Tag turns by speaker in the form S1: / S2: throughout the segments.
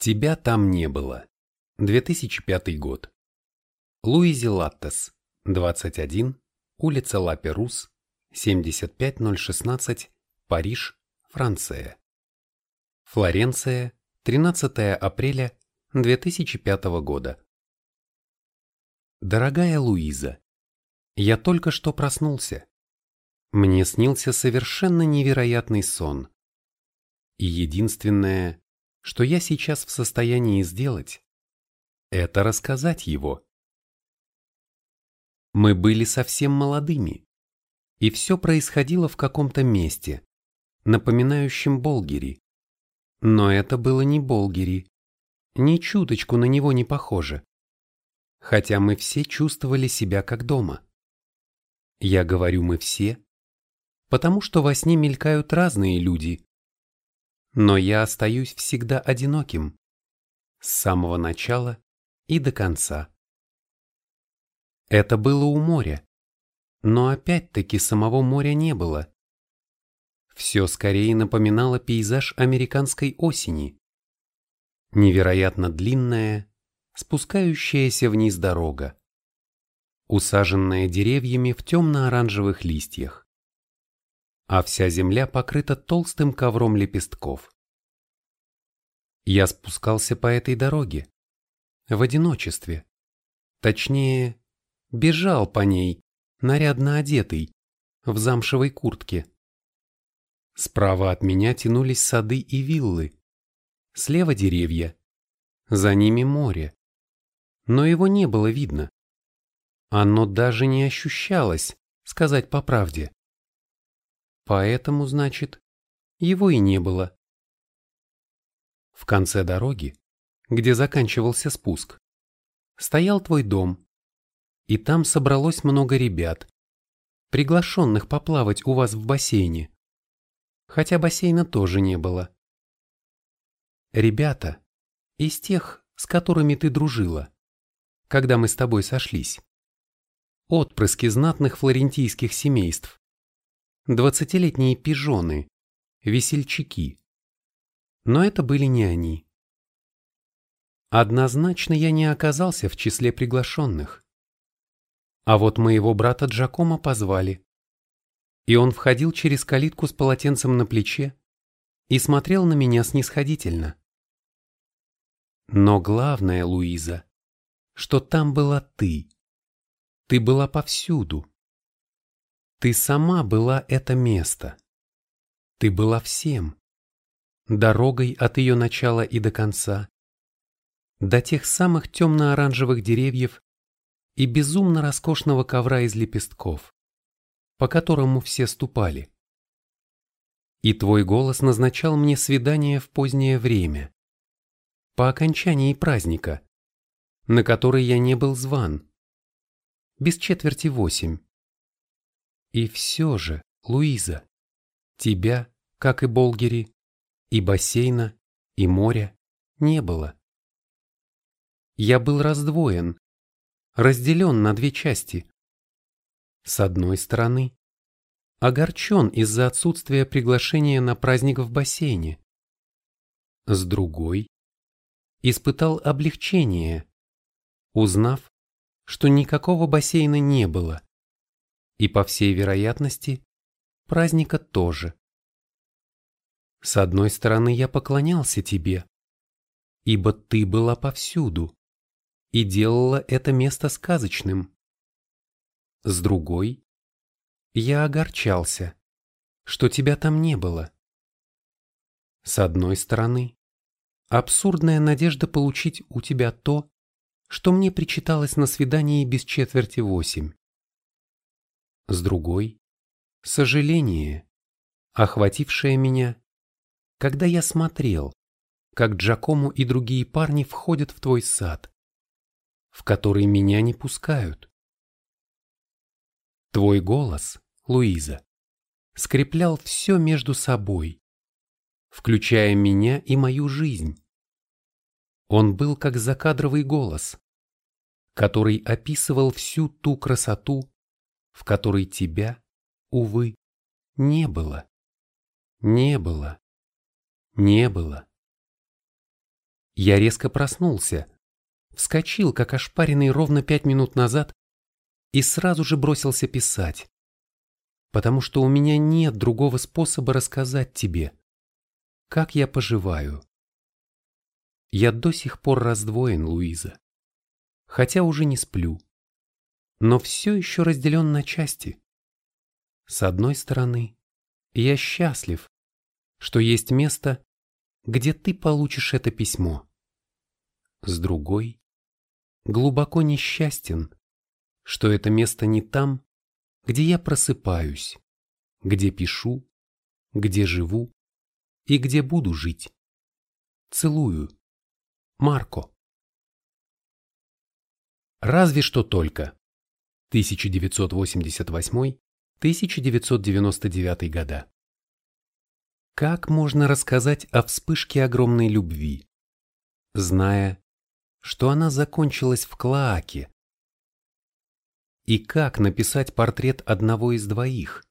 S1: Тебя там не было. 2005 год. Луизи Латтес, 21, улица Ла-Перус, 75016, Париж, Франция. Флоренция, 13 апреля 2005 года. Дорогая Луиза, я только что проснулся. Мне снился совершенно невероятный сон. И единственное, что я сейчас в состоянии сделать, это рассказать его. Мы были совсем молодыми, и все происходило в каком-то месте, напоминающем Болгири. Но это было не Болгири, ни чуточку на него не похоже, хотя мы все чувствовали себя как дома. Я говорю «мы все», потому что во сне мелькают разные люди, но я остаюсь всегда одиноким, с самого начала и до конца. Это было у моря, но опять-таки самого моря не было. Все скорее напоминало пейзаж американской осени. Невероятно длинная, спускающаяся вниз дорога, усаженная деревьями в темно-оранжевых листьях, а вся земля покрыта толстым ковром лепестков. Я спускался по этой дороге, в одиночестве, точнее, бежал по ней, нарядно одетый, в замшевой куртке. Справа от меня тянулись сады и виллы, слева деревья, за ними море. Но его не было видно. Оно даже не ощущалось, сказать по правде. Поэтому, значит, его и не было. В конце дороги, где заканчивался спуск, стоял твой дом, и там собралось много ребят, приглашенных поплавать у вас в бассейне, хотя бассейна тоже не было. Ребята, из тех, с которыми ты дружила, когда мы с тобой сошлись. Отпрыски знатных флорентийских семейств. Двадцатилетние пижоны, весельчаки. Но это были не они. Однозначно я не оказался в числе приглашенных. А вот моего брата Джакома позвали. И он входил через калитку с полотенцем на плече и смотрел на меня снисходительно. Но главное, Луиза, что там была ты. Ты была повсюду. Ты сама была это место. Ты была всем. Дорогой от ее начала и до конца. До тех самых темно-оранжевых деревьев и безумно роскошного ковра из лепестков, по которому все ступали. И твой голос назначал мне свидание в позднее время, по окончании праздника, на который я не был зван. Без четверти восемь. И все же, Луиза, тебя, как и Болгери, и бассейна, и моря не было. Я был раздвоен, разделен на две части. С одной стороны, огорчен из-за отсутствия приглашения на праздник в бассейне. С другой, испытал облегчение, узнав, что никакого бассейна не было, и, по всей вероятности, праздника тоже. С одной стороны, я поклонялся тебе, ибо ты была повсюду и делала это место сказочным. С другой, я огорчался, что тебя там не было. С одной стороны, Абсурдная надежда получить у тебя то, что мне причиталось на свидании без четверти восемь. С другой — сожаление, охватившее меня, когда я смотрел, как Джакому и другие парни входят в твой сад, в который меня не пускают. Твой голос, Луиза, скреплял все между собой, включая меня и мою жизнь. Он был как закадровый голос, который описывал всю ту красоту, в которой тебя, увы, не было, не было, не было. Я резко проснулся, вскочил, как ошпаренный ровно пять минут назад, и сразу же бросился писать, потому что у меня нет другого способа рассказать тебе, как я поживаю. Я до сих пор раздвоен, Луиза, хотя уже не сплю, но все еще разделен на части. С одной стороны, я счастлив, что есть место, где ты получишь это письмо. С другой, глубоко несчастен, что это место не там, где я просыпаюсь, где пишу, где живу и где буду жить. Целую. Марко. Разве что только. 1988-1999 года. Как можно рассказать о вспышке огромной любви, зная, что она закончилась в Клоаке? И как написать портрет одного из двоих?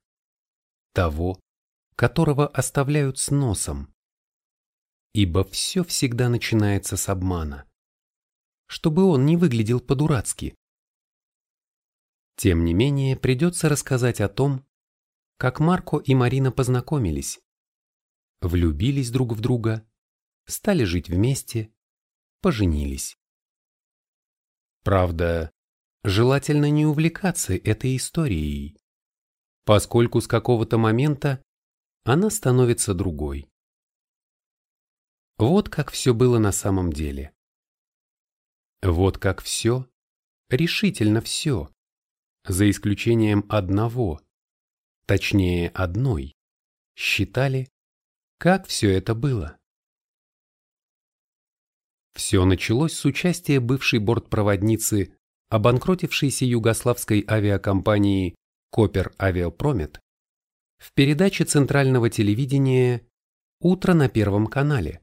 S1: Того, которого оставляют с носом. Ибо все всегда начинается с обмана. Чтобы он не выглядел по-дурацки. Тем не менее, придется рассказать о том, как Марко и Марина познакомились, влюбились друг в друга, стали жить вместе, поженились. Правда, желательно не увлекаться этой историей, поскольку с какого-то момента она становится другой. Вот как все было на самом деле. Вот как все, решительно все, за исключением одного, точнее одной, считали, как все это было? Все началось с участия бывшей бортпроводницы обанкротившейся югославской авиакомпании Копер Авиапромет в передаче центрального телевидения «Утро на Первом канале»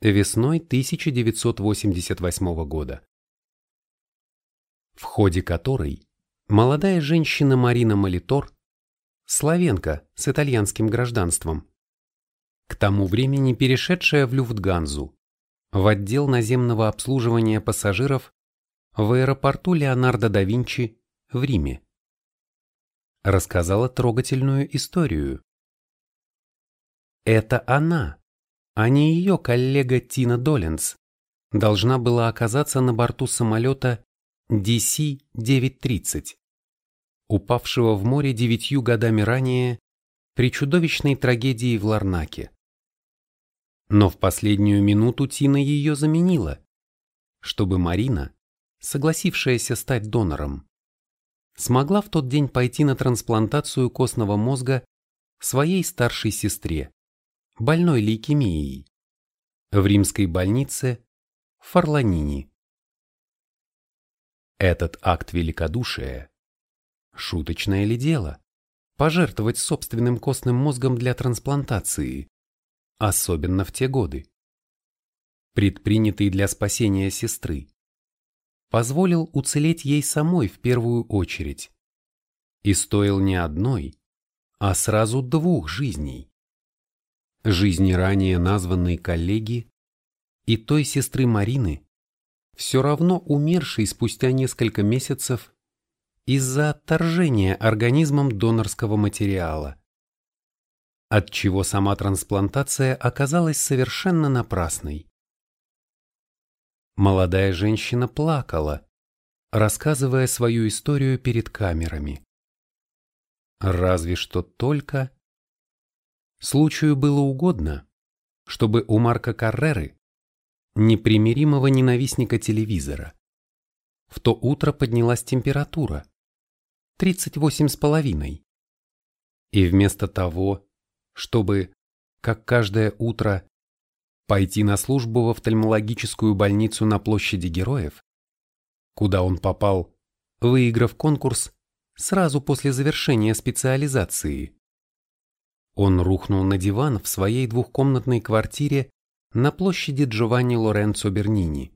S1: весной 1988 года, в ходе которой молодая женщина Марина Молитор, славенка с итальянским гражданством, к тому времени перешедшая в Люфтганзу, в отдел наземного обслуживания пассажиров в аэропорту Леонардо да Винчи в Риме. Рассказала трогательную историю. Это она, а не ее коллега Тина Доллинс, должна была оказаться на борту самолета DC-930, упавшего в море девятью годами ранее при чудовищной трагедии в Ларнаке. Но в последнюю минуту Тина ее заменила, чтобы Марина, согласившаяся стать донором, смогла в тот день пойти на трансплантацию костного мозга своей старшей сестре, больной лейкемией, в римской больнице Фарланини. Этот акт великодушия – шуточное ли дело? Пожертвовать собственным костным мозгом для трансплантации, особенно в те годы. Предпринятый для спасения сестры, позволил уцелеть ей самой в первую очередь. И стоил не одной, а сразу двух жизней. Жизни ранее названной коллеги и той сестры Марины, все равно умершей спустя несколько месяцев из-за отторжения организмом донорского материала отчего сама трансплантация оказалась совершенно напрасной. Молодая женщина плакала, рассказывая свою историю перед камерами. Разве что только... Случаю было угодно, чтобы у Марка Карреры, непримиримого ненавистника телевизора, в то утро поднялась температура 38,5. И вместо того, чтобы, как каждое утро, пойти на службу в офтальмологическую больницу на площади Героев, куда он попал, выиграв конкурс сразу после завершения специализации. Он рухнул на диван в своей двухкомнатной квартире на площади Джованни Лоренцо Бернини,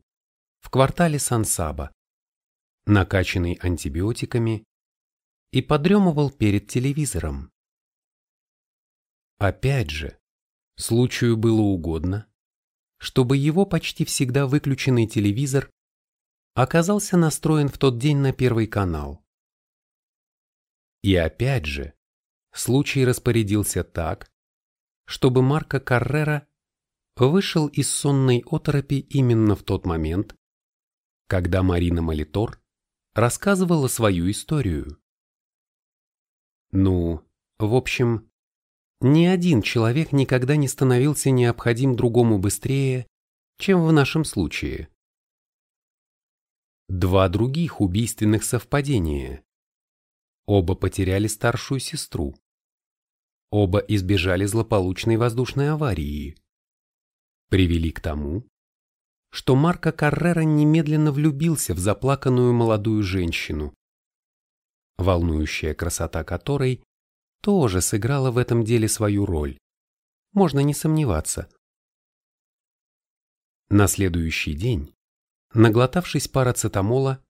S1: в квартале Сан-Саба, накачанный антибиотиками, и подремывал перед телевизором. Опять же, случаю было угодно, чтобы его почти всегда выключенный телевизор оказался настроен в тот день на первый канал. И опять же, случай распорядился так, чтобы Марко Каррера вышел из сонной оторопи именно в тот момент, когда Марина Молитор рассказывала свою историю. Ну, в общем, ни один человек никогда не становился необходим другому быстрее, чем в нашем случае. Два других убийственных совпадения. Оба потеряли старшую сестру. Оба избежали злополучной воздушной аварии. Привели к тому, что Марко Каррера немедленно влюбился в заплаканную молодую женщину, волнующая красота которой тоже сыграла в этом деле свою роль. Можно не сомневаться. На следующий день, наглотавшись парацетамола,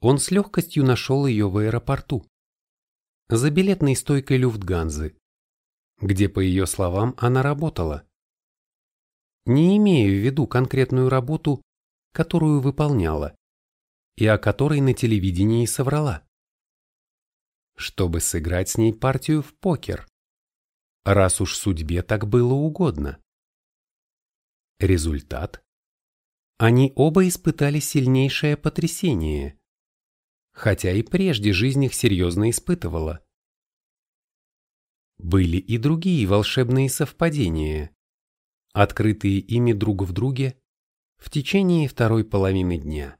S1: он с легкостью нашел ее в аэропорту, за билетной стойкой Люфтганзы, где, по ее словам, она работала. Не имея в виду конкретную работу, которую выполняла, и о которой на телевидении соврала чтобы сыграть с ней партию в покер, раз уж судьбе так было угодно. Результат? Они оба испытали сильнейшее потрясение, хотя и прежде жизнь их серьезно испытывала. Были и другие волшебные совпадения, открытые ими друг в друге в течение второй половины дня.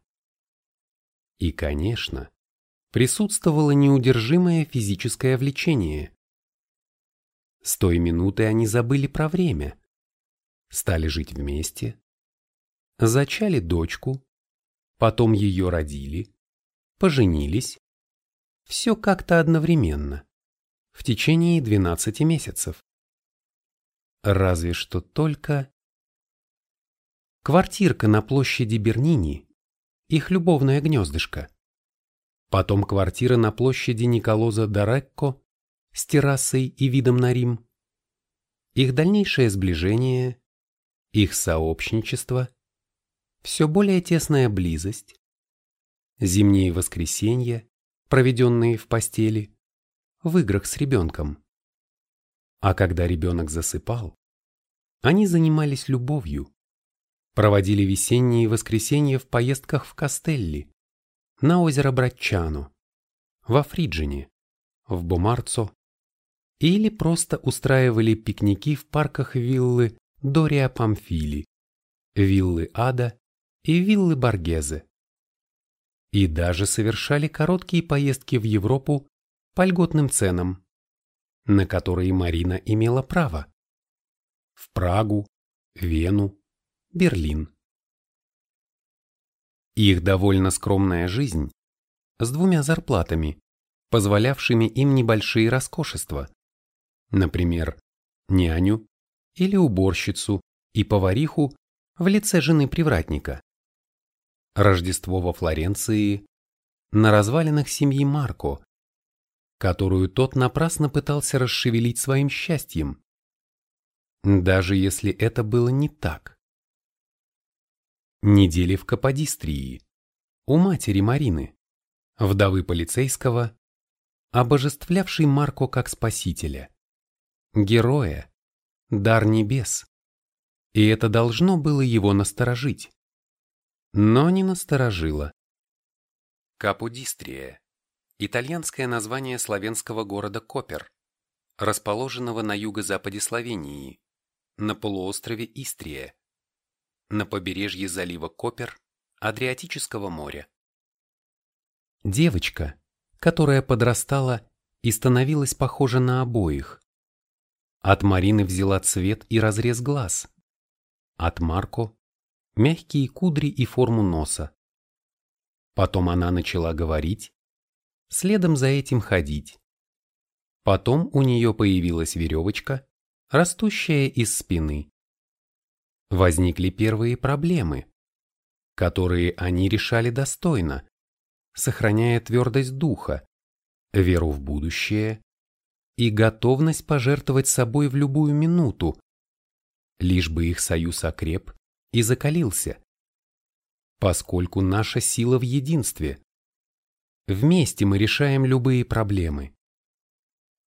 S1: И, конечно, присутствовало неудержимое физическое влечение. С той минуты они забыли про время, стали жить вместе, зачали дочку, потом ее родили, поженились, все как-то одновременно, в течение 12 месяцев. Разве что только... Квартирка на площади Бернини, их любовное гнездышко, потом квартира на площади Николоза Дорекко с террасой и видом на Рим, их дальнейшее сближение, их сообщничество, все более тесная близость, зимние воскресенья, проведенные в постели, в играх с ребенком. А когда ребенок засыпал, они занимались любовью, проводили весенние воскресенья в поездках в Кастелли, на озеро Братчану, во Фриджине, в Бомарцо или просто устраивали пикники в парках виллы Дория Памфили, виллы Ада и виллы Баргезе. И даже совершали короткие поездки в Европу по льготным ценам, на которые Марина имела право. В Прагу, Вену, Берлин. Их довольно скромная жизнь, с двумя зарплатами, позволявшими им небольшие роскошества, например, няню или уборщицу и повариху в лице жены привратника. Рождество во Флоренции на развалинах семьи Марко, которую тот напрасно пытался расшевелить своим счастьем, даже если это было не так недели в Каподистрии, у матери Марины, вдовы полицейского, обожествлявшей Марко как спасителя, героя, дар небес. И это должно было его насторожить. Но не насторожило. Каподистрия – итальянское название славянского города Копер, расположенного на юго-западе Словении, на полуострове Истрия на побережье залива Копер Адриатического моря. Девочка, которая подрастала и становилась похожа на обоих. От Марины взяла цвет и разрез глаз. От Марко – мягкие кудри и форму носа. Потом она начала говорить, следом за этим ходить. Потом у нее появилась веревочка, растущая из спины возникли первые проблемы, которые они решали достойно, сохраняя твердость духа, веру в будущее и готовность пожертвовать собой в любую минуту, лишь бы их союз окреп и закалился. Поскольку наша сила в единстве. Вместе мы решаем любые проблемы.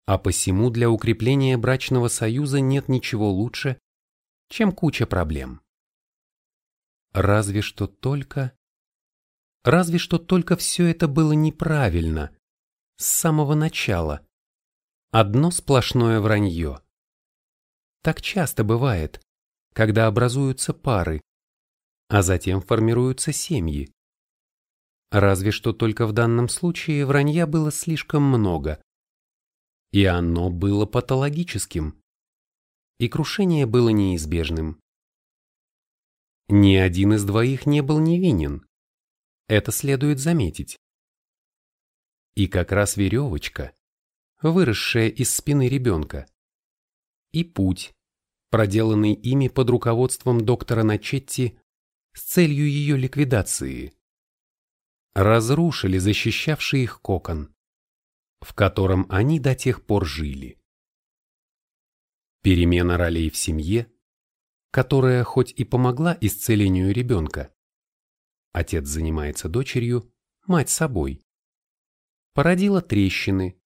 S1: А посему для укрепления брачного союза нет ничего лучше, чем куча проблем. Разве что только... Разве что только все это было неправильно, с самого начала. Одно сплошное вранье. Так часто бывает, когда образуются пары, а затем формируются семьи. Разве что только в данном случае вранья было слишком много. И оно было патологическим. И крушение было неизбежным. Ни один из двоих не был невинен. Это следует заметить. И как раз веревочка, выросшая из спины ребенка, и путь, проделанный ими под руководством доктора Начетти с целью ее ликвидации, разрушили защищавший их кокон, в котором они до тех пор жили. Перемена ролей в семье, которая хоть и помогла исцелению ребенка, отец занимается дочерью, мать собой, породила трещины,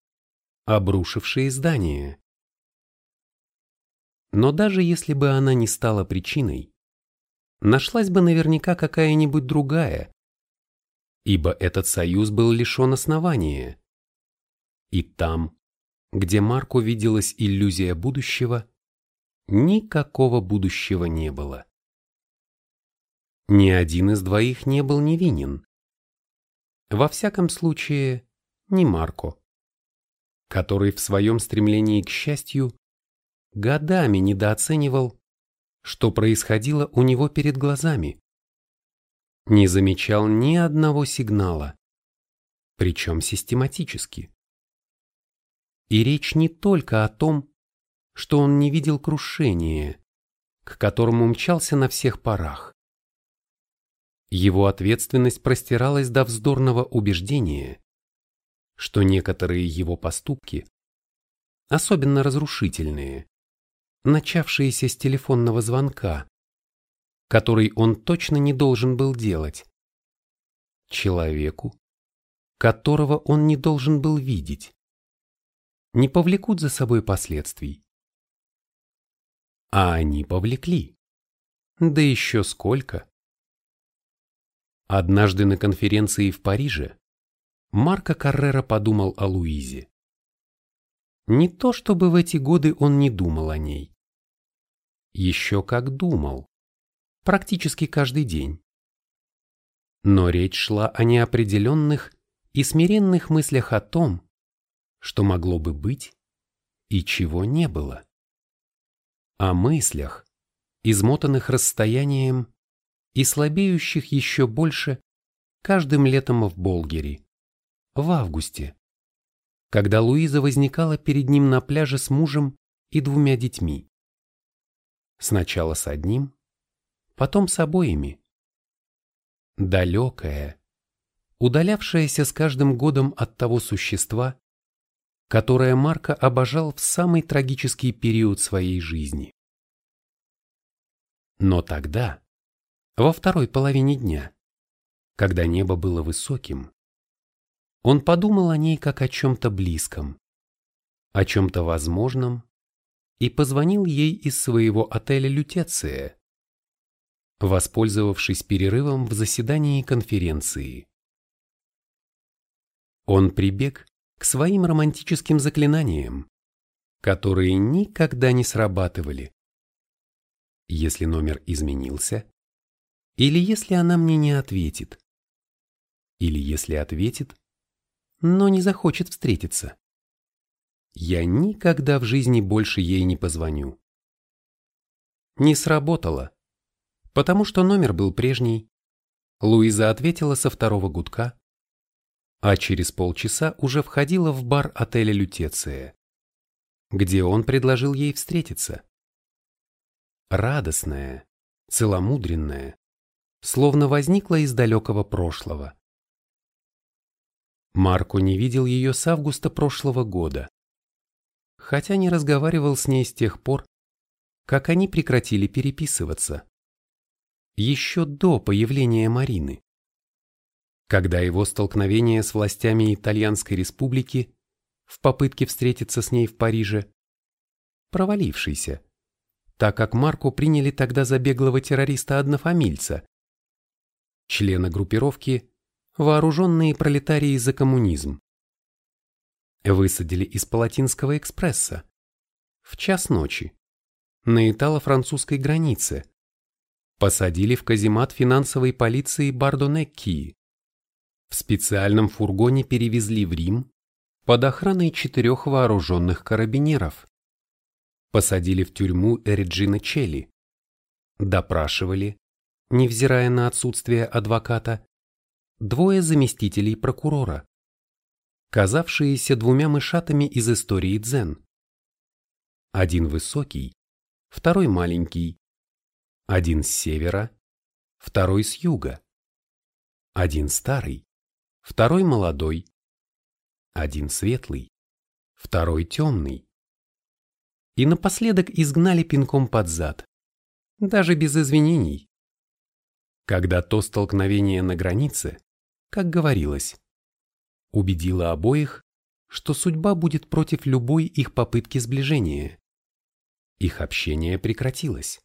S1: обрушившие здание. Но даже если бы она не стала причиной, нашлась бы наверняка какая-нибудь другая, ибо этот союз был лишен основания. И там, где Марку виделась иллюзия будущего, никакого будущего не было. Ни один из двоих не был невинен. Во всяком случае, не Марко, который в своем стремлении к счастью годами недооценивал, что происходило у него перед глазами. Не замечал ни одного сигнала, причем систематически. И речь не только о том, что он не видел крушения, к которому мчался на всех парах. Его ответственность простиралась до вздорного убеждения, что некоторые его поступки, особенно разрушительные, начавшиеся с телефонного звонка, который он точно не должен был делать, человеку, которого он не должен был видеть, не повлекут за собой последствий. А они повлекли. Да еще сколько. Однажды на конференции в Париже Марко Каррера подумал о Луизе. Не то чтобы в эти годы он не думал о ней. Еще как думал. Практически каждый день. Но речь шла о неопределенных и смиренных мыслях о том, что могло бы быть и чего не было. О мыслях, измотанных расстоянием и слабеющих еще больше каждым летом в Болгере, в августе, когда Луиза возникала перед ним на пляже с мужем и двумя детьми. Сначала с одним, потом с обоими. Далекая, удалявшаяся с каждым годом от того существа, которое Марко обожал в самый трагический период своей жизни. Но тогда, во второй половине дня, когда небо было высоким, он подумал о ней как о чем-то близком, о чем-то возможном и позвонил ей из своего отеля «Лютеция», воспользовавшись перерывом в заседании конференции. Он прибег к своим романтическим заклинаниям, которые никогда не срабатывали если номер изменился, или если она мне не ответит, или если ответит, но не захочет встретиться. Я никогда в жизни больше ей не позвоню. Не сработало, потому что номер был прежний. Луиза ответила со второго гудка, а через полчаса уже входила в бар отеля «Лютеция», где он предложил ей встретиться радостная, целомудренная, словно возникла из далекого прошлого. Марко не видел ее с августа прошлого года, хотя не разговаривал с ней с тех пор, как они прекратили переписываться. Еще до появления Марины. Когда его столкновение с властями Итальянской республики в попытке встретиться с ней в Париже, провалившийся, так как Марку приняли тогда за беглого террориста-однофамильца, члена группировки «Вооруженные пролетарии за коммунизм». Высадили из Палатинского экспресса в час ночи на итало-французской границе, посадили в каземат финансовой полиции Бардонеккии. В специальном фургоне перевезли в Рим под охраной четырех вооруженных карабинеров. Посадили в тюрьму Эриджина Челли. Допрашивали, невзирая на отсутствие адвоката, двое заместителей прокурора, казавшиеся двумя мышатами из истории дзен. Один высокий, второй маленький, один с севера, второй с юга, один старый, второй молодой, один светлый, второй темный. И напоследок изгнали пинком под зад, даже без извинений. Когда то столкновение на границе, как говорилось, убедило обоих, что судьба будет против любой их попытки сближения. Их общение прекратилось.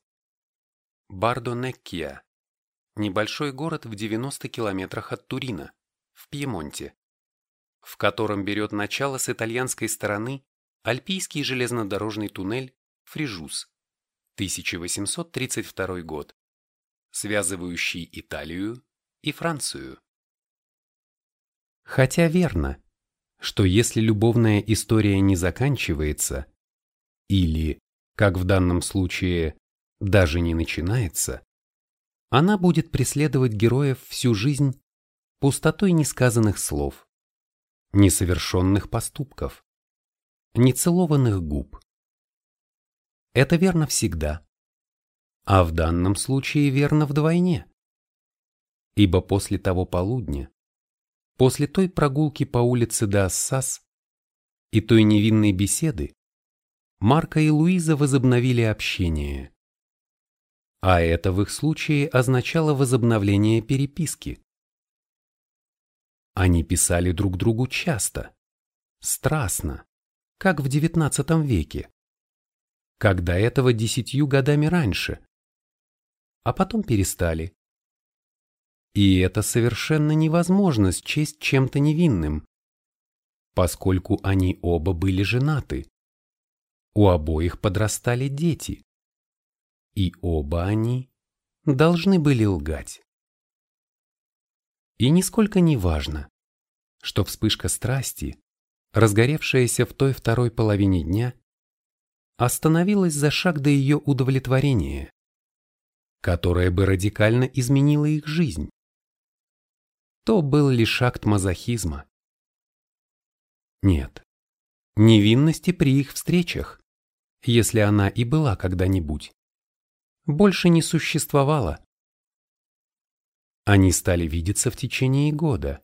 S1: Бардо-Неккия – небольшой город в 90 километрах от Турина, в Пьемонте, в котором берет начало с итальянской стороны Альпийский железнодорожный туннель Фрижус, 1832 год, связывающий Италию и Францию. Хотя верно, что если любовная история не заканчивается, или, как в данном случае, даже не начинается, она будет преследовать героев всю жизнь пустотой несказанных слов, несовершенных поступков, нецелованных губ. Это верно всегда, а в данном случае верно вдвойне. Ибо после того полудня, после той прогулки по улице до Ассас и той невинной беседы, Марка и Луиза возобновили общение а это в их случае означало возобновление переписки. Они писали друг другу часто, страстно, как в XIX веке, как до этого десятью годами раньше, а потом перестали. И это совершенно невозможно счесть чем-то невинным, поскольку они оба были женаты. У обоих подрастали дети и оба они должны были лгать. И нисколько не важно, что вспышка страсти, разгоревшаяся в той второй половине дня, остановилась за шаг до ее удовлетворения, которое бы радикально изменило их жизнь. То был лишь акт мазохизма. Нет, невинности при их встречах, если она и была когда-нибудь больше не существовало. Они стали видеться в течение года,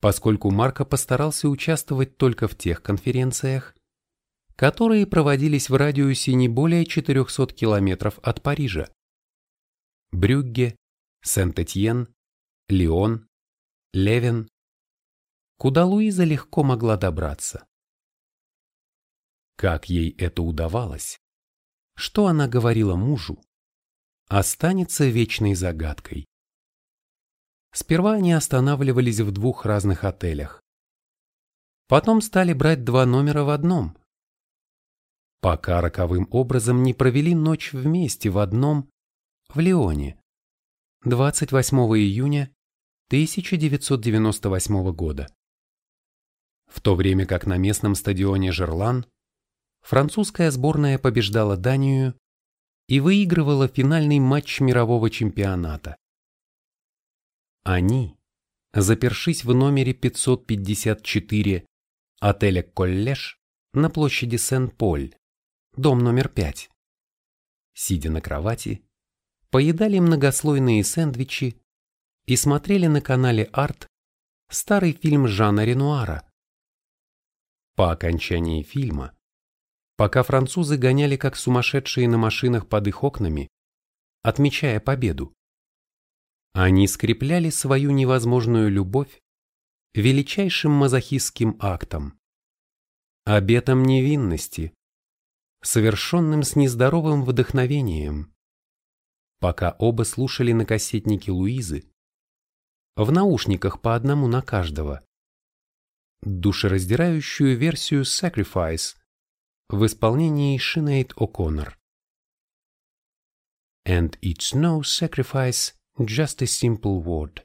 S1: поскольку Марко постарался участвовать только в тех конференциях, которые проводились в радиусе не более 400 километров от Парижа. Брюгге, Сент-Этьен, Лион, Левен, куда Луиза легко могла добраться. Как ей это удавалось? Что она говорила мужу? Останется вечной загадкой. Сперва они останавливались в двух разных отелях. Потом стали брать два номера в одном. Пока роковым образом не провели ночь вместе в одном, в Лионе, 28 июня 1998 года. В то время как на местном стадионе Жерлан французская сборная побеждала Данию и выигрывала финальный матч мирового чемпионата. Они, запершись в номере 554 отеля «Коллеж» на площади Сен-Поль, дом номер 5, сидя на кровати, поедали многослойные сэндвичи и смотрели на канале «Арт» старый фильм Жана Ренуара. По окончании фильма пока французы гоняли как сумасшедшие на машинах под их окнами, отмечая победу. Они скрепляли свою невозможную любовь величайшим мазохистским актом, обетом невинности, совершенным с нездоровым вдохновением, пока оба слушали на кассетнике Луизы, в наушниках по одному на каждого, душераздирающую версию Sacrifice в исполнении Шинейд О'Коннор. And it's no sacrifice, just a simple word.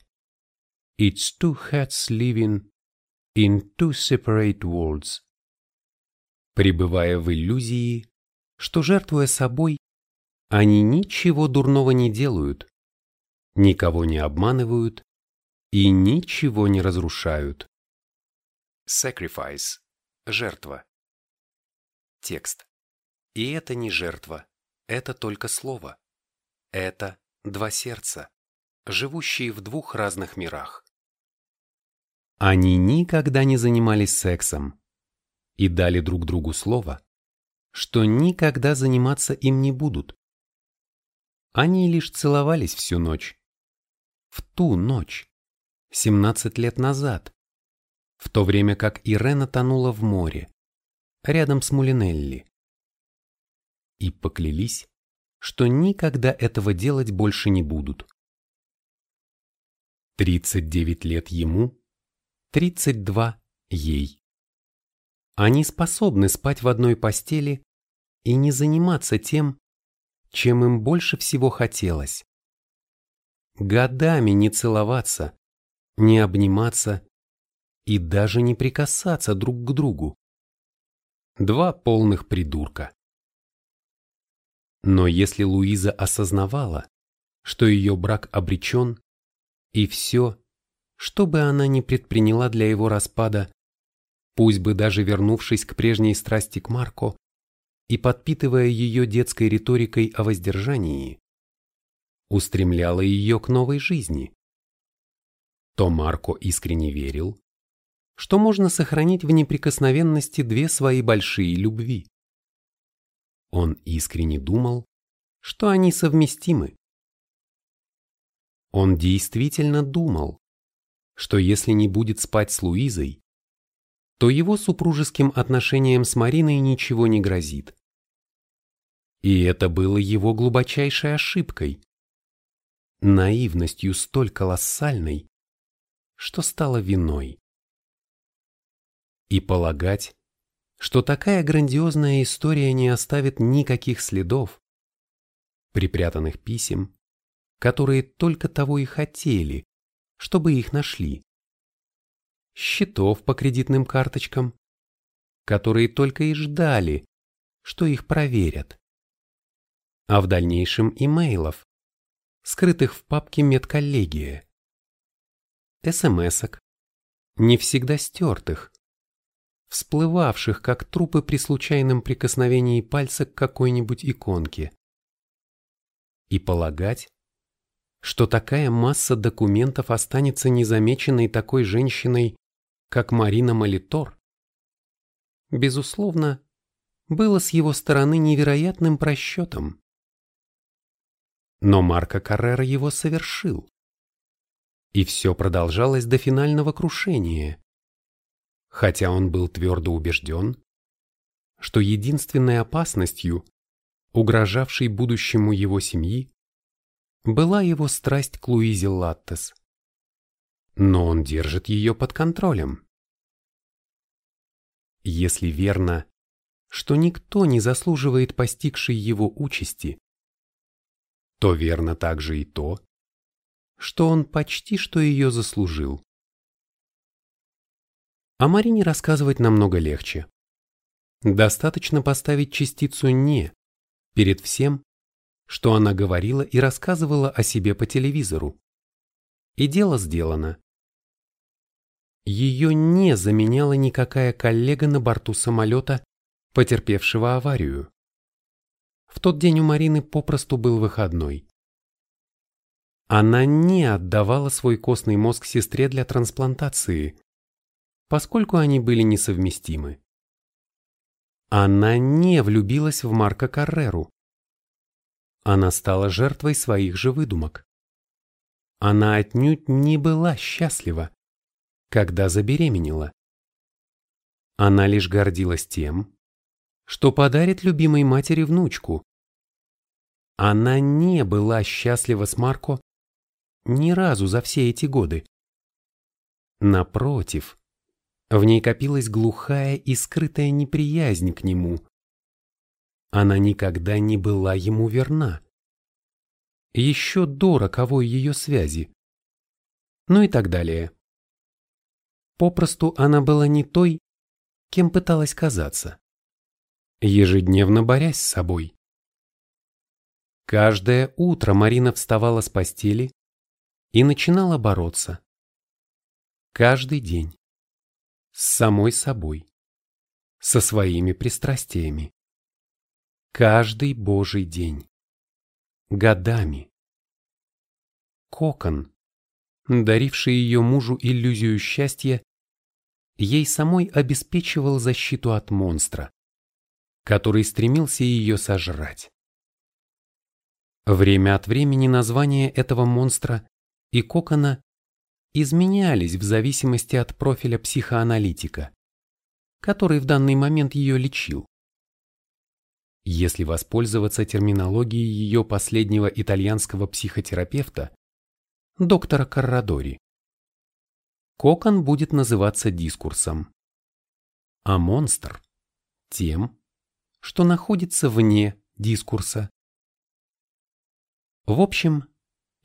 S1: It's two heads living in two separate worlds. Пребывая в иллюзии, что жертвуя собой, они ничего дурного не делают, никого не обманывают и ничего не разрушают. Sacrifice – жертва. Текст. И это не жертва, это только слово. Это два сердца, живущие в двух разных мирах. Они никогда не занимались сексом и дали друг другу слово, что никогда заниматься им не будут. Они лишь целовались всю ночь. В ту ночь, 17 лет назад, в то время как Ирена тонула в море, рядом с Мулинелли. И поклялись, что никогда этого делать больше не будут. 39 лет ему, 32 ей. Они способны спать в одной постели и не заниматься тем, чем им больше всего хотелось. Годами не целоваться, не обниматься и даже не прикасаться друг к другу. Два полных придурка. Но если Луиза осознавала, что ее брак обречен, и все, что бы она ни предприняла для его распада, пусть бы даже вернувшись к прежней страсти к Марко и подпитывая ее детской риторикой о воздержании, устремляла ее к новой жизни, то Марко искренне верил, что можно сохранить в неприкосновенности две свои большие любви. Он искренне думал, что они совместимы. Он действительно думал, что если не будет спать с Луизой, то его супружеским отношениям с Мариной ничего не грозит. И это было его глубочайшей ошибкой, наивностью столь колоссальной, что стало виной. И полагать, что такая грандиозная история не оставит никаких следов, припрятанных писем, которые только того и хотели, чтобы их нашли, счетов по кредитным карточкам, которые только и ждали, что их проверят, а в дальнейшем имейлов, скрытых в папке медколлегия. СМСок, не всегда стертых, всплывавших как трупы при случайном прикосновении пальца к какой-нибудь иконке. И полагать, что такая масса документов останется незамеченной такой женщиной, как Марина Молитор, безусловно, было с его стороны невероятным просчетом. Но Марко Каррера его совершил. И все продолжалось до финального крушения. Хотя он был твердо убежден, что единственной опасностью, угрожавшей будущему его семьи, была его страсть к Луизе Латтес. Но он держит ее под контролем. Если верно, что никто не заслуживает постигшей его участи, то верно также и то, что он почти что ее заслужил. О Марине рассказывать намного легче. Достаточно поставить частицу «не» перед всем, что она говорила и рассказывала о себе по телевизору. И дело сделано. Ее не заменяла никакая коллега на борту самолета, потерпевшего аварию. В тот день у Марины попросту был выходной. Она не отдавала свой костный мозг сестре для трансплантации, поскольку они были несовместимы. Она не влюбилась в Марка Карреру. Она стала жертвой своих же выдумок. она отнюдь не была счастлива, когда забеременела. Она лишь гордилась тем, что подарит любимой матери внучку. Она не была счастлива с Марко ни разу за все эти годы. Напротив, в ней копилась глухая и скрытая неприязнь к нему. Она никогда не была ему верна. Еще до роковой ее связи. Ну и так далее. Попросту она была не той, кем пыталась казаться, ежедневно борясь с собой. Каждое утро Марина вставала с постели и начинала бороться. Каждый день. С самой собой. Со своими пристрастиями. Каждый божий день. Годами. Кокон, даривший ее мужу иллюзию счастья, ей самой обеспечивал защиту от монстра, который стремился ее сожрать. Время от времени название этого монстра и кокона изменялись в зависимости от профиля психоаналитика, который в данный момент ее лечил. Если воспользоваться терминологией ее последнего итальянского психотерапевта, доктора Каррадори, кокон будет называться дискурсом, а монстр – тем, что находится вне дискурса. В общем,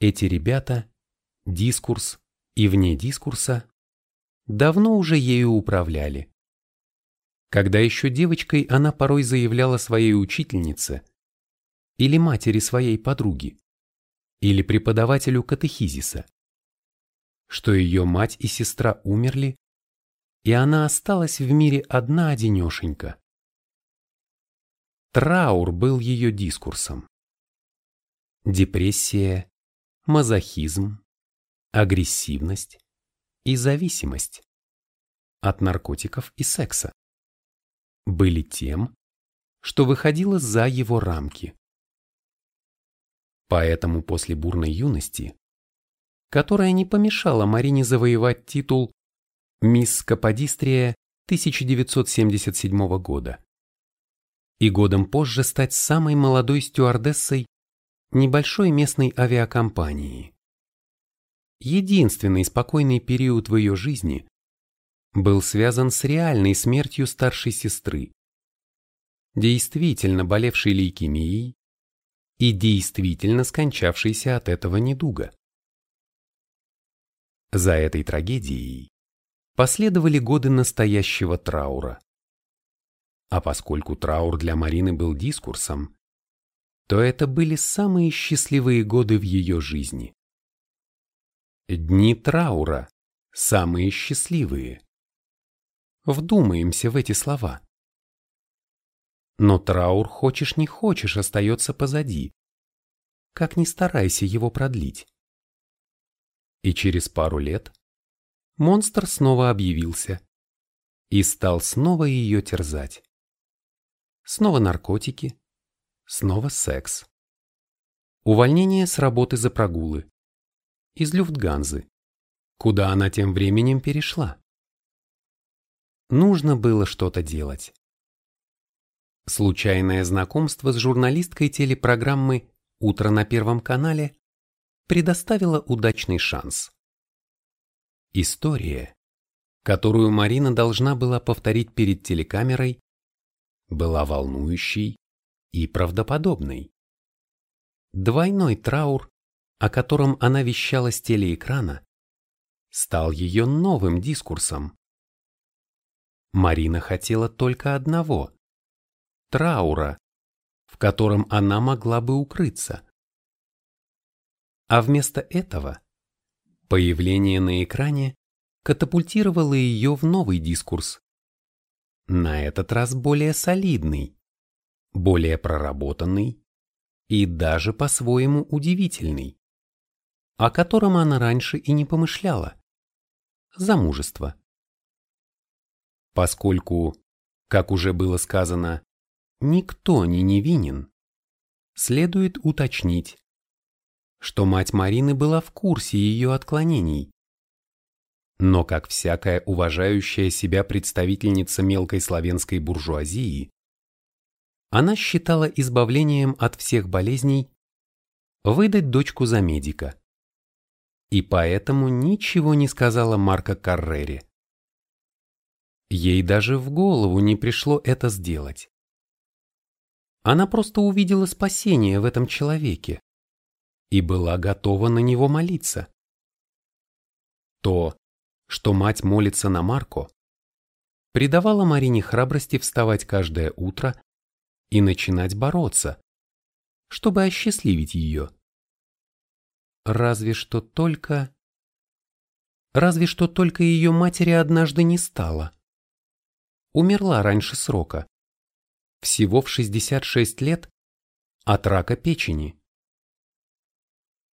S1: эти ребята, дискурс и вне дискурса, давно уже ею управляли. Когда еще девочкой она порой заявляла своей учительнице или матери своей подруги, или преподавателю катехизиса, что ее мать и сестра умерли, и она осталась в мире одна-одинешенька. Траур был ее дискурсом. Депрессия, мазохизм, агрессивность и зависимость от наркотиков и секса были тем, что выходило за его рамки. Поэтому после бурной юности которая не помешала Марине завоевать титул «Мисс Каподистрия» 1977 года и годом позже стать самой молодой стюардессой небольшой местной авиакомпании. Единственный спокойный период в ее жизни был связан с реальной смертью старшей сестры, действительно болевшей лейкемией и действительно скончавшейся от этого недуга. За этой трагедией последовали годы настоящего траура. А поскольку траур для Марины был дискурсом, то это были самые счастливые годы в ее жизни. Дни траура – самые счастливые. Вдумаемся в эти слова. Но траур, хочешь не хочешь, остается позади. Как ни старайся его продлить. И через пару лет монстр снова объявился и стал снова ее терзать. Снова наркотики, снова секс. Увольнение с работы за прогулы. Из Люфтганзы, куда она тем временем перешла. Нужно было что-то делать. Случайное знакомство с журналисткой телепрограммы «Утро на Первом канале» предоставила удачный шанс. История, которую Марина должна была повторить перед телекамерой, была волнующей и правдоподобной. Двойной траур, о котором она вещала с телеэкрана, стал ее новым дискурсом. Марина хотела только одного – траура, в котором она могла бы укрыться. А вместо этого появление на экране катапультировало ее в новый дискурс. На этот раз более солидный, более проработанный и даже по-своему удивительный, о котором она раньше и не помышляла. Замужество. Поскольку, как уже было сказано, никто не невинен, следует уточнить, что мать Марины была в курсе ее отклонений. Но как всякая уважающая себя представительница мелкой славянской буржуазии, она считала избавлением от всех болезней выдать дочку за медика. И поэтому ничего не сказала Марка Каррере. Ей даже в голову не пришло это сделать. Она просто увидела спасение в этом человеке и была готова на него молиться. То, что мать молится на Марко, придавало Марине храбрости вставать каждое утро и начинать бороться, чтобы осчастливить ее. Разве что только... Разве что только ее матери однажды не стало. Умерла раньше срока всего в 66 лет, от рака печени.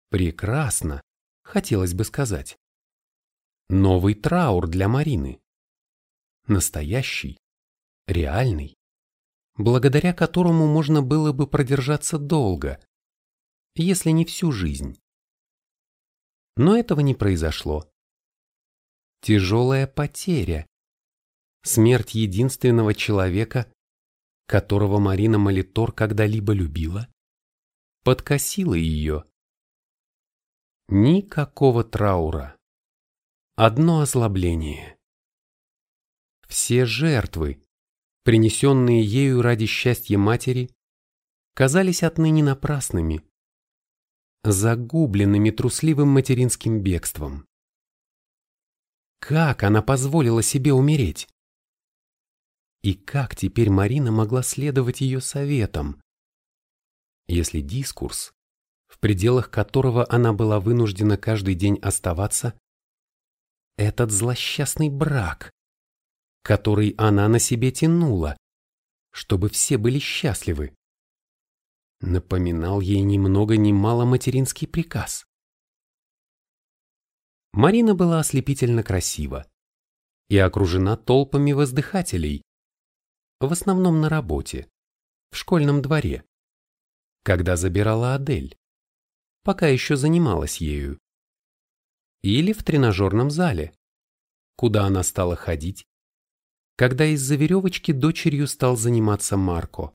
S1: Прекрасно, хотелось бы сказать. Новый траур для Марины. Настоящий, реальный, благодаря которому можно было бы продержаться долго, если не всю жизнь. Но этого не произошло. Тяжелая потеря, смерть единственного человека, которого Марина Молитор когда-либо любила, подкосила ее. Никакого траура. Одно озлобление. Все жертвы, принесенные ею ради счастья матери, казались отныне напрасными, загубленными трусливым материнским бегством. Как она позволила себе умереть? И как теперь Марина могла следовать ее советам? Если дискурс, в пределах которого она была вынуждена каждый день оставаться, этот злосчастный брак, который она на себе тянула, чтобы все были счастливы, напоминал ей ни много ни мало материнский приказ. Марина была ослепительно красива и окружена толпами воздыхателей, в основном на работе, в школьном дворе, когда забирала Адель, пока еще занималась ею, или в тренажерном зале, куда она стала ходить, когда из-за веревочки дочерью стал заниматься Марко.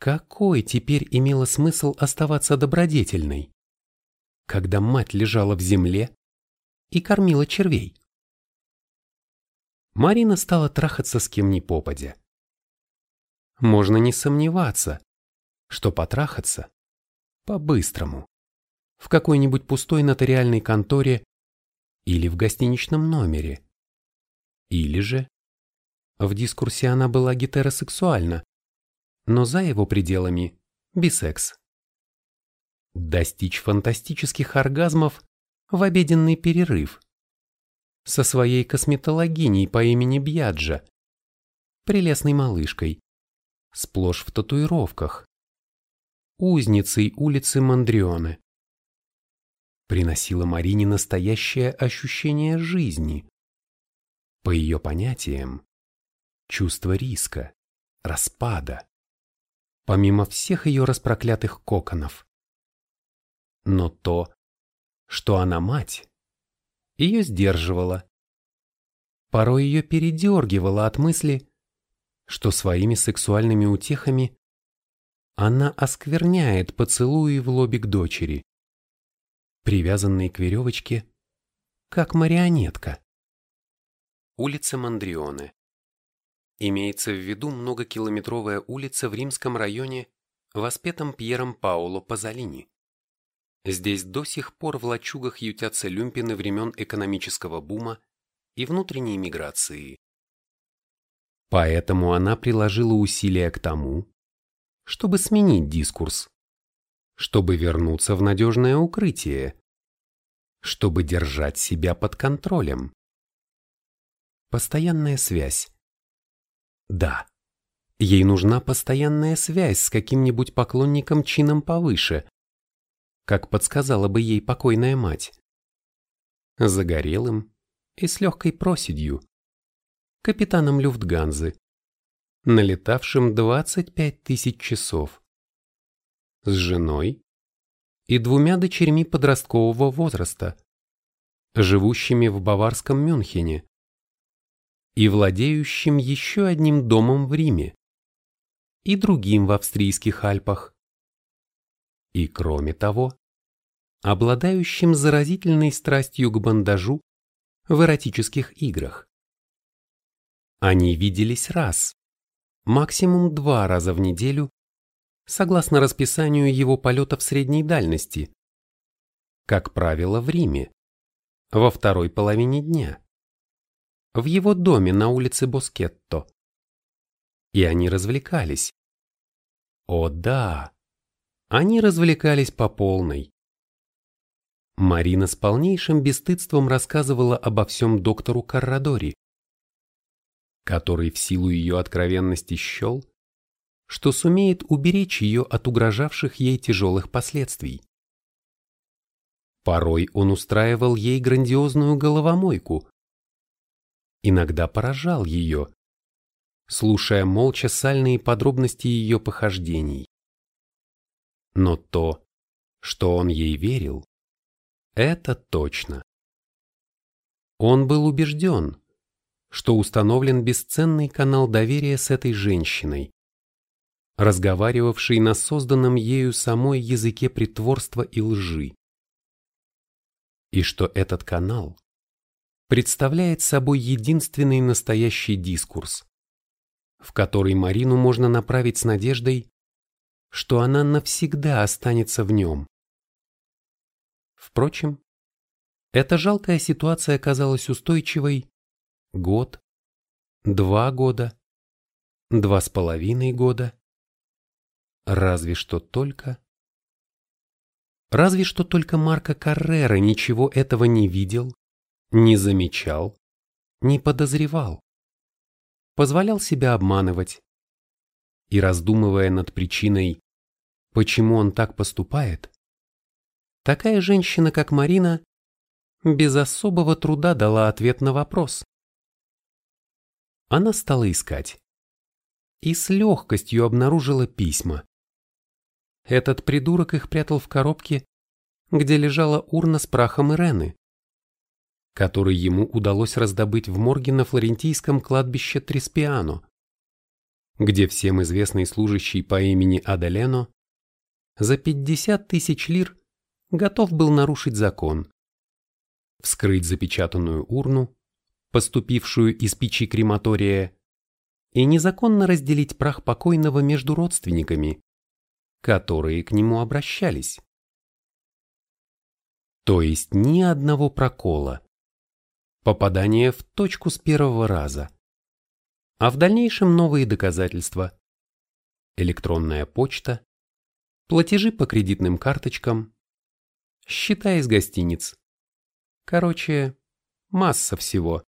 S1: Какой теперь имело смысл оставаться добродетельной, когда мать лежала в земле и кормила червей? Марина стала трахаться с кем ни попадя. Можно не сомневаться, что потрахаться по-быстрому в какой-нибудь пустой нотариальной конторе или в гостиничном номере. Или же в дискурсе она была гетеросексуальна, но за его пределами бисекс. Достичь фантастических оргазмов в обеденный перерыв – со своей косметологиней по имени Бьяджа, прелестной малышкой, сплошь в татуировках, узницей улицы Мандрионы. Приносила Марине настоящее ощущение жизни. По ее понятиям, чувство риска, распада, помимо всех ее распроклятых коконов. Но то, что она мать, ее сдерживала. Порой ее передергивало от мысли, что своими сексуальными утехами она оскверняет поцелуи в лобик дочери, привязанной к веревочке, как марионетка. Улица Мандрионе. Имеется в виду многокилометровая улица в римском районе, воспетом Пьером Пауло Пазолини. Здесь до сих пор в лачугах ютятся люмпины времен экономического бума и внутренней миграции. Поэтому она приложила усилия к тому, чтобы сменить дискурс, чтобы вернуться в надежное укрытие, чтобы держать себя под контролем. Постоянная связь. Да, ей нужна постоянная связь с каким-нибудь поклонником чином повыше, как подсказала бы ей покойная мать. Загорелым и с легкой проседью. Капитаном Люфтганзы, налетавшим 25 тысяч часов. С женой, и двумя дочерьми подросткового возраста, живущими в баварском Мюнхене и владеющим еще одним домом в Риме и другим в австрийских Альпах. И кроме того, обладающим заразительной страстью к бандажу в эротических играх. Они виделись раз, максимум два раза в неделю, согласно расписанию его полетов средней дальности, как правило, в Риме, во второй половине дня, в его доме на улице Боскетто. И они развлекались. О да, они развлекались по полной. Марина с полнейшим бесстыдством рассказывала обо всем доктору Каррадори, который в силу ее откровенности счел, что сумеет уберечь ее от угрожавших ей тяжелых последствий. Порой он устраивал ей грандиозную головомойку. Иногда поражал ее, слушая молча сальные подробности ее похождений. Но то, что он ей верил, это точно. Он был убежден, что установлен бесценный канал доверия с этой женщиной, разговаривавшей на созданном ею самой языке притворства и лжи. И что этот канал представляет собой единственный настоящий дискурс, в который Марину можно направить с надеждой, что она навсегда останется в нем. Впрочем, эта жалкая ситуация казалась устойчивой год, два года, два с половиной года, разве что только... Разве что только Марко Каррера ничего этого не видел, не замечал, не подозревал. Позволял себя обманывать. И раздумывая над причиной, почему он так поступает, такая женщина, как Марина, без особого труда дала ответ на вопрос она стала искать. И с легкостью обнаружила письма. Этот придурок их прятал в коробке, где лежала урна с прахом Ирены, который ему удалось раздобыть в морге на флорентийском кладбище Триспиано, где всем известный служащий по имени Адалено за 50 тысяч лир готов был нарушить закон, вскрыть запечатанную урну поступившую из печи крематория, и незаконно разделить прах покойного между родственниками, которые к нему обращались. То есть ни одного прокола, попадания в точку с первого раза, а в дальнейшем новые доказательства, электронная почта, платежи по кредитным карточкам, счета из гостиниц. Короче, масса всего.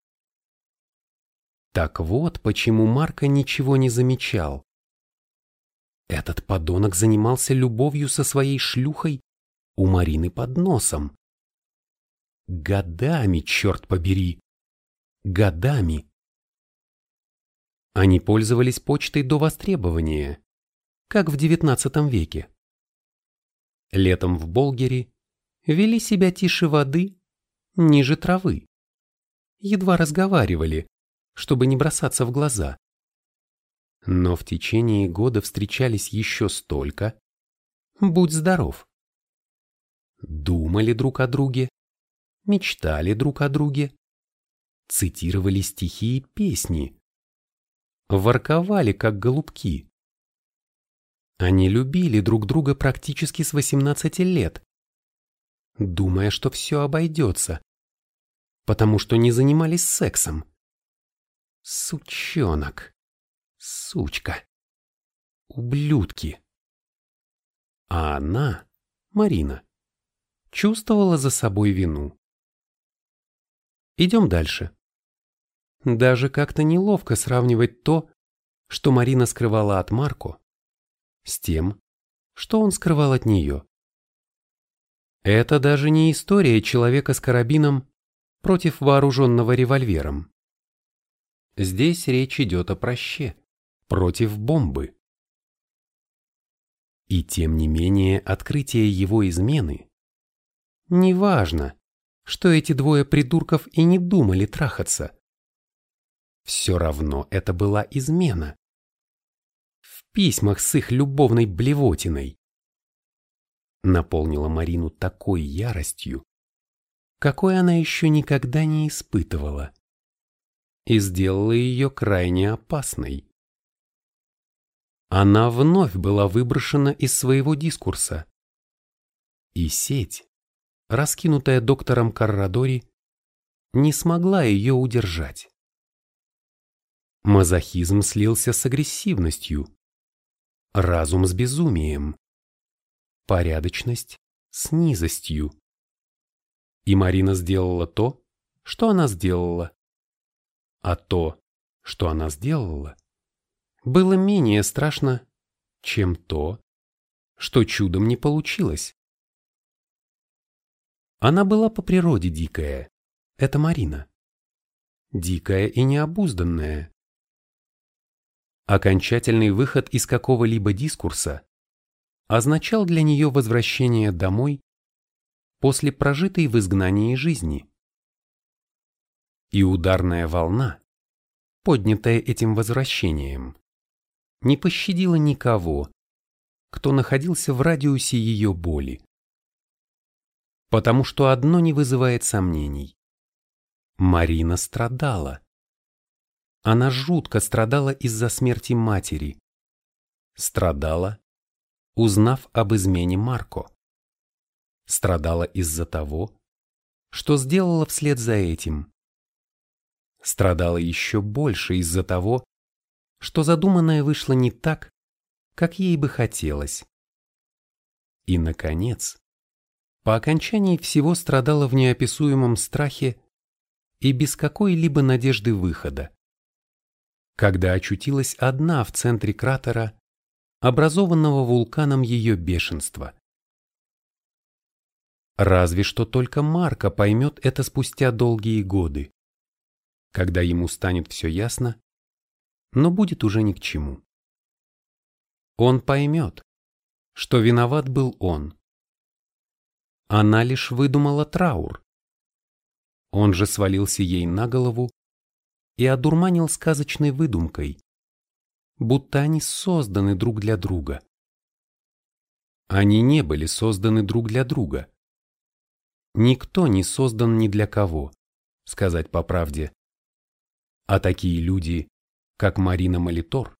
S1: Так вот, почему Марко ничего не замечал. Этот подонок занимался любовью со своей шлюхой у Марины под носом. Годами, черт побери! Годами! Они пользовались почтой до востребования, как в XIX веке. Летом в Болгере вели себя тише воды, ниже травы. Едва разговаривали, чтобы не бросаться в глаза. Но в течение года встречались еще столько. Будь здоров. Думали друг о друге, мечтали друг о друге, цитировали стихи и песни, ворковали, как голубки. Они любили друг друга практически с 18 лет, думая, что все обойдется, потому что не занимались сексом. Сучонок. Сучка. Ублюдки. А она, Марина, чувствовала за собой вину. Идем дальше. Даже как-то неловко сравнивать то, что Марина скрывала от Марко, с тем, что он скрывал от нее. Это даже не история человека с карабином против вооруженного револьвером. Здесь речь идет о проще, против бомбы. И тем не менее открытие его измены Неважно, что эти двое придурков и не думали трахаться. Все равно это была измена. В письмах с их любовной блевотиной. Наполнила Марину такой яростью, какой она еще никогда не испытывала, и сделала ее крайне опасной. Она вновь была выброшена из своего дискурса. И сеть, раскинутая доктором Каррадори, не смогла ее удержать. Мазохизм слился с агрессивностью, разум с безумием, порядочность с низостью. И Марина сделала то, что она сделала. А то, что она сделала, было менее страшно, чем то, что чудом не получилось. Она была по природе дикая. Это Марина. Дикая и необузданная. Окончательный выход из какого-либо дискурса означал для нее возвращение домой после прожитой в изгнании жизни. И ударная волна, поднятая этим возвращением, не пощадила никого, кто находился в радиусе ее боли потому что одно не вызывает сомнений. Марина страдала. Она жутко страдала из-за смерти матери. Страдала, узнав об измене Марко. Страдала из-за того, что сделала вслед за этим. Страдала еще больше из-за того, что задуманное вышло не так, как ей бы хотелось. И, наконец, по окончании всего страдала в неописуемом страхе и без какой-либо надежды выхода. Когда очутилась одна в центре кратера, образованного вулканом ее бешенства. Разве что только Марко поймет это спустя долгие годы, когда ему станет все ясно, но будет уже ни к чему. Он поймет, что виноват был он, она лишь выдумала траур. Он же свалился ей на голову и одурманил сказочной выдумкой, будто они созданы друг для друга. Они не были созданы друг для друга. Никто не создан ни для кого, сказать по правде. А такие люди, как Марина Молитор,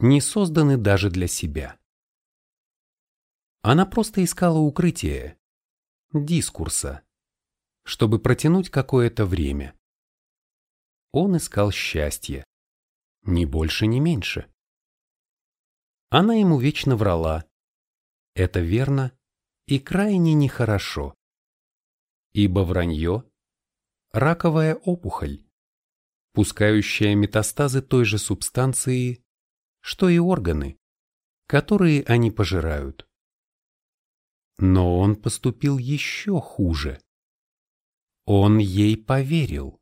S1: не созданы даже для себя. Она просто искала укрытие, дискурса, чтобы протянуть какое-то время. Он искал счастье, ни больше, ни меньше. Она ему вечно врала. Это верно и крайне нехорошо. Ибо вранье – раковая опухоль, пускающая метастазы той же субстанции, что и органы, которые они пожирают. Но он поступил еще хуже. Он ей поверил.